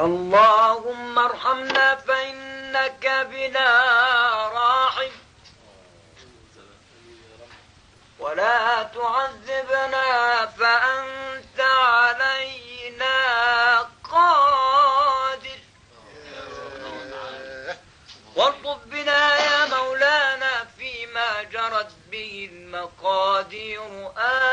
اللهم ارحمنا فإنك بنا راحم. ولا تعذبنا فأنت علينا قادر. وارطب بنا يا مولانا فيما جرت به المقادير. آه